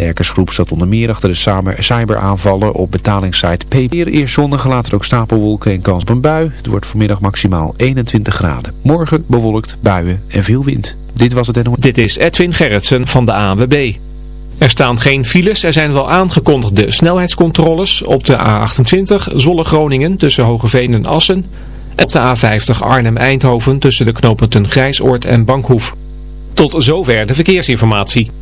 De hackersgroep zat onder meer achter de cyberaanvallen op betalingssite Paypal. Eerst zonnig, later ook stapelwolken en kans op een bui. Het wordt vanmiddag maximaal 21 graden. Morgen bewolkt, buien en veel wind. Dit was het NOS. Dit is Edwin Gerritsen van de ANWB. Er staan geen files, er zijn wel aangekondigde snelheidscontroles op de A28 Zolle-Groningen tussen Hogeveen en Assen. En op de A50 Arnhem-Eindhoven tussen de knooppunten Grijsoord en Bankhoef. Tot zover de verkeersinformatie.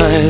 my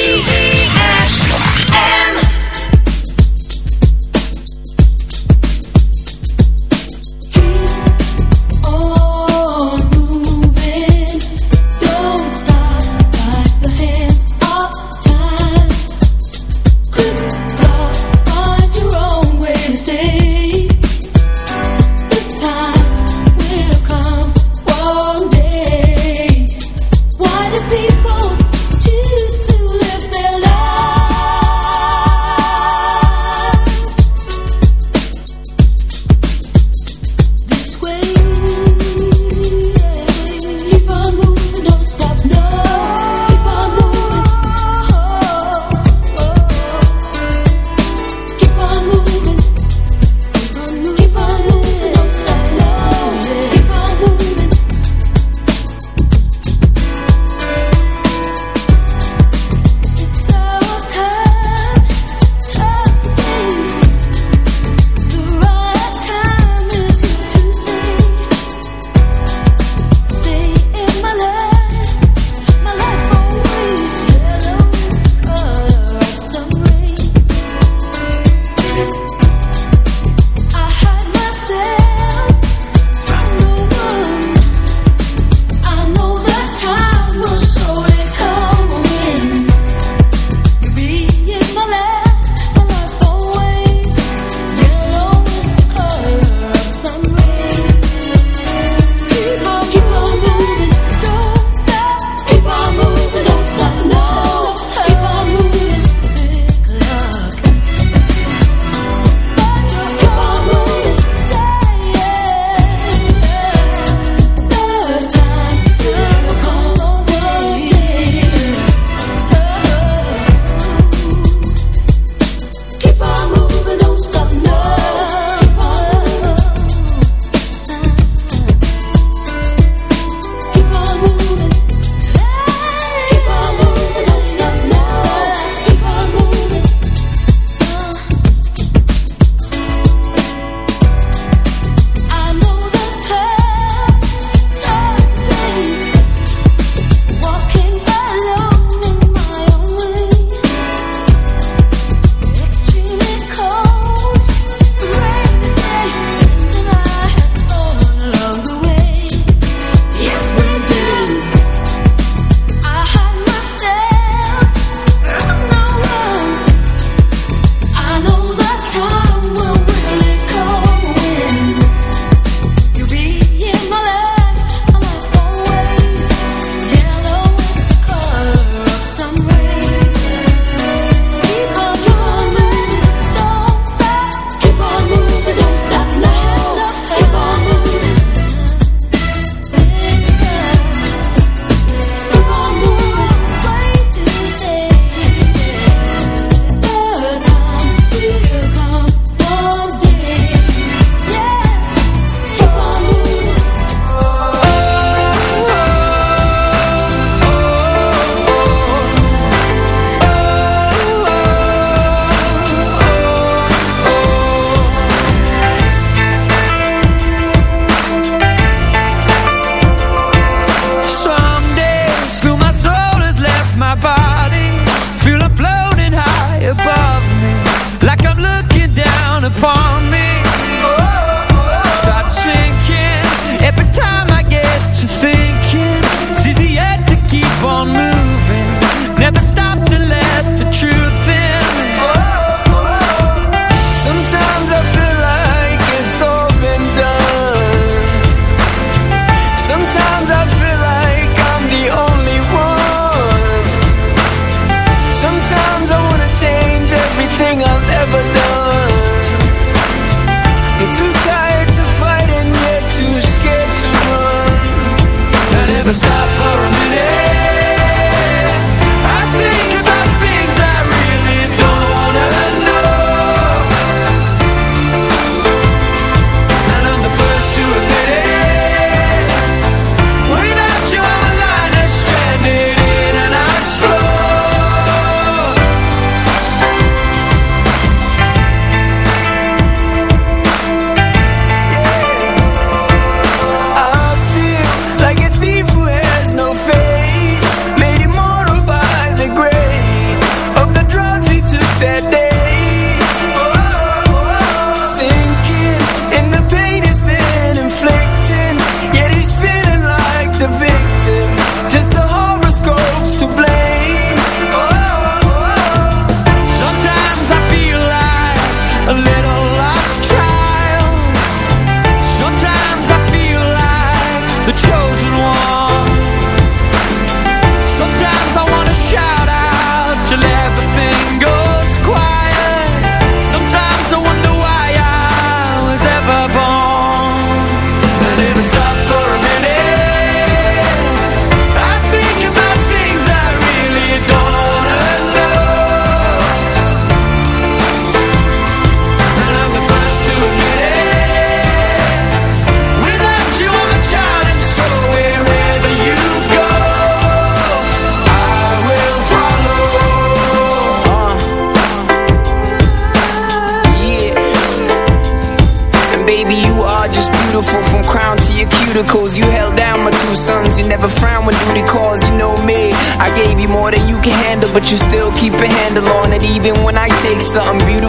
stop.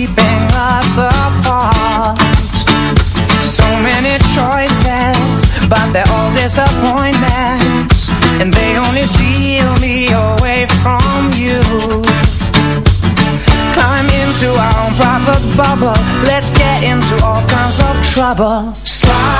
keeping us apart. So many choices But they're all disappointments And they only steal me away from you. Climb into our own private bubble Let's get into all kinds of trouble. Slide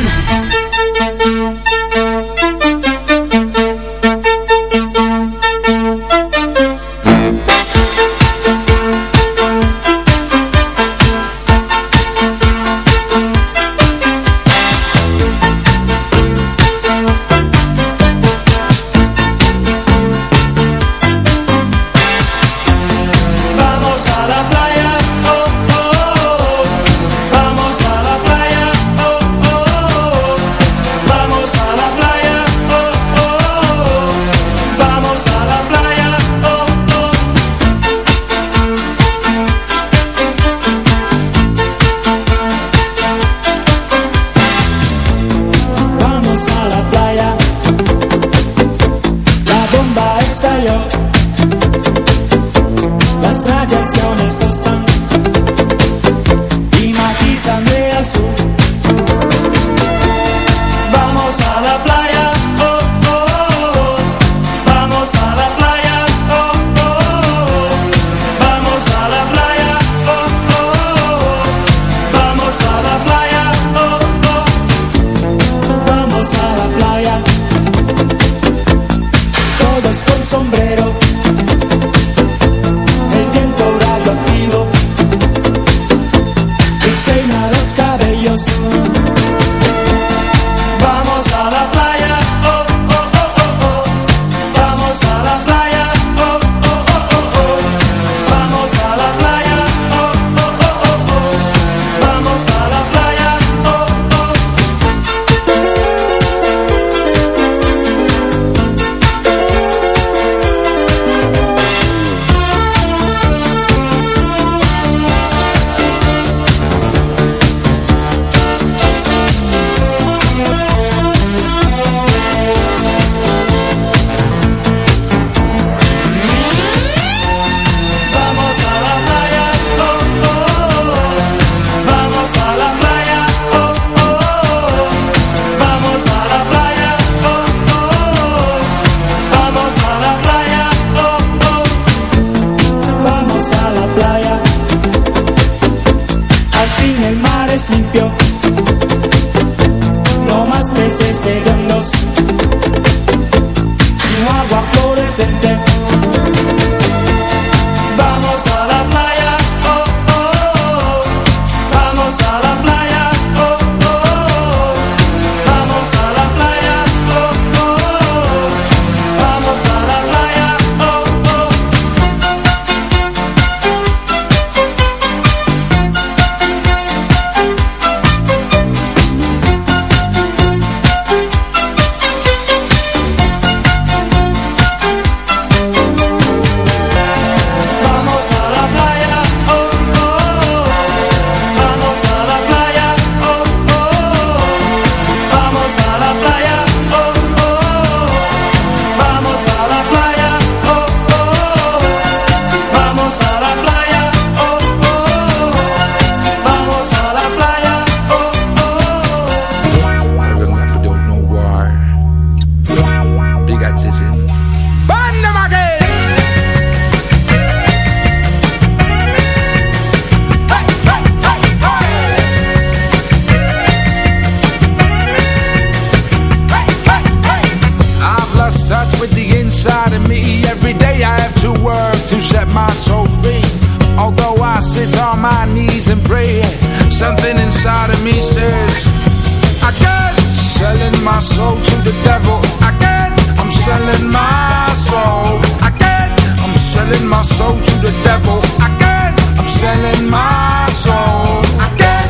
my soul to the devil. Can't, I'm selling my soul. I can't,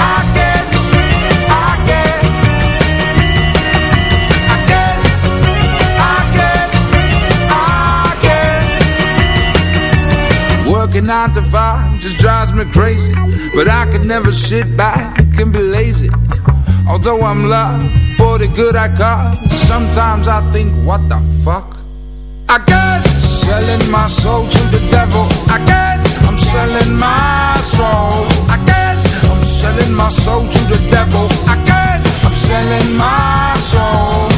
I can't, I can't Working nine to five just drives me crazy But I could never sit back and be lazy. Although I'm loved for the good I got Sometimes I think what the fuck? I got selling my soul to the devil. Got I'm selling my soul. I got I'm selling my soul to the devil. I got I'm selling my soul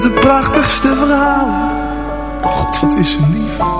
De prachtigste verhalen. God, wat is ze lief.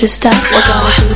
to stop. We're going to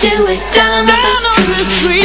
do it down, down on the street. On the street.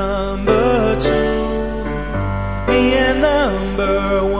number two, me and number one.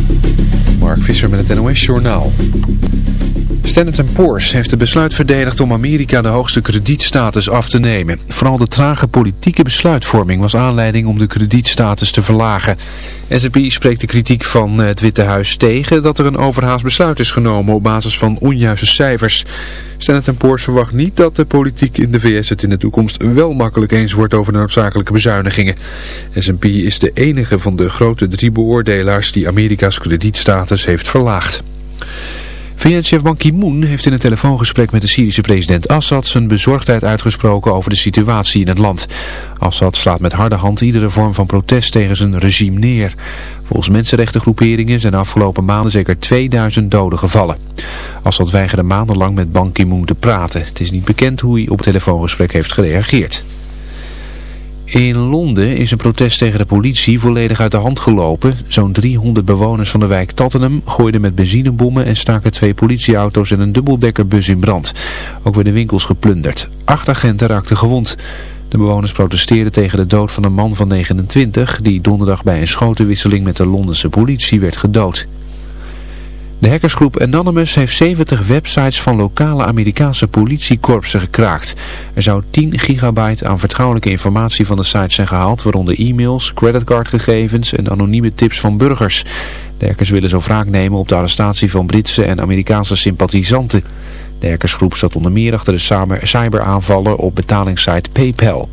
Mark Visser met het NOS Journaal. Standard Poor's heeft het besluit verdedigd om Amerika de hoogste kredietstatus af te nemen. Vooral de trage politieke besluitvorming was aanleiding om de kredietstatus te verlagen. S&P spreekt de kritiek van het Witte Huis tegen dat er een overhaast besluit is genomen op basis van onjuiste cijfers. Standard Poor's verwacht niet dat de politiek in de VS het in de toekomst wel makkelijk eens wordt over de noodzakelijke bezuinigingen. S&P is de enige van de grote drie beoordelaars die Amerika's kredietstatus heeft verlaagd. VN-chef Ban Ki-moon heeft in een telefoongesprek met de Syrische president Assad zijn bezorgdheid uitgesproken over de situatie in het land. Assad slaat met harde hand iedere vorm van protest tegen zijn regime neer. Volgens mensenrechtengroeperingen zijn de afgelopen maanden zeker 2000 doden gevallen. Assad weigerde maandenlang met Ban Ki-moon te praten. Het is niet bekend hoe hij op het telefoongesprek heeft gereageerd. In Londen is een protest tegen de politie volledig uit de hand gelopen. Zo'n 300 bewoners van de wijk Tottenham gooiden met benzinebommen en staken twee politieauto's en een dubbeldekkerbus in brand. Ook werden winkels geplunderd. Acht agenten raakten gewond. De bewoners protesteerden tegen de dood van een man van 29 die donderdag bij een schotenwisseling met de Londense politie werd gedood. De hackersgroep Anonymous heeft 70 websites van lokale Amerikaanse politiekorpsen gekraakt. Er zou 10 gigabyte aan vertrouwelijke informatie van de sites zijn gehaald, waaronder e-mails, creditcardgegevens en anonieme tips van burgers. De hackers willen zo wraak nemen op de arrestatie van Britse en Amerikaanse sympathisanten. De hackersgroep zat onder meer achter de cyberaanvallen op betalingssite PayPal.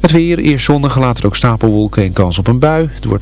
Het weer, eerst zonnig, later ook stapelwolken en kans op een bui. Het wordt